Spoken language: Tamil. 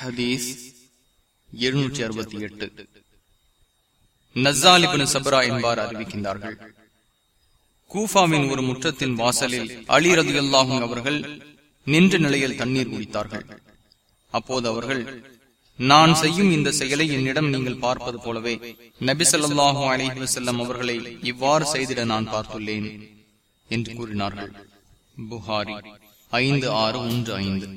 ஹதீஸ் எழுநூற்றி அறுபத்தி எட்டு. நசாலிபின் சப்ரா என்பார் அறிவிக்கின்றார்கள். கூஃபாவின் ஒரு முற்றத்தின் வாசலில் அலி ரதி அல்லாஹும் அவர்கள் நின்ற நிலையில் தண்ணீர் குடித்தார்கள். அப்போது அவர்கள் நான் செய்யும் இந்த செயலை என்னிடம் நீங்கள் பார்ப்பது போலவே நபி சொல்லாஹு அலிஹி வசல்லம் அவர்களை இவ்வாறு செய்திட நான் பார்த்துள்ளேன் என்று கூறினார்கள். புகாரி ஐந்து ஆறு ஒன்று ஐந்து.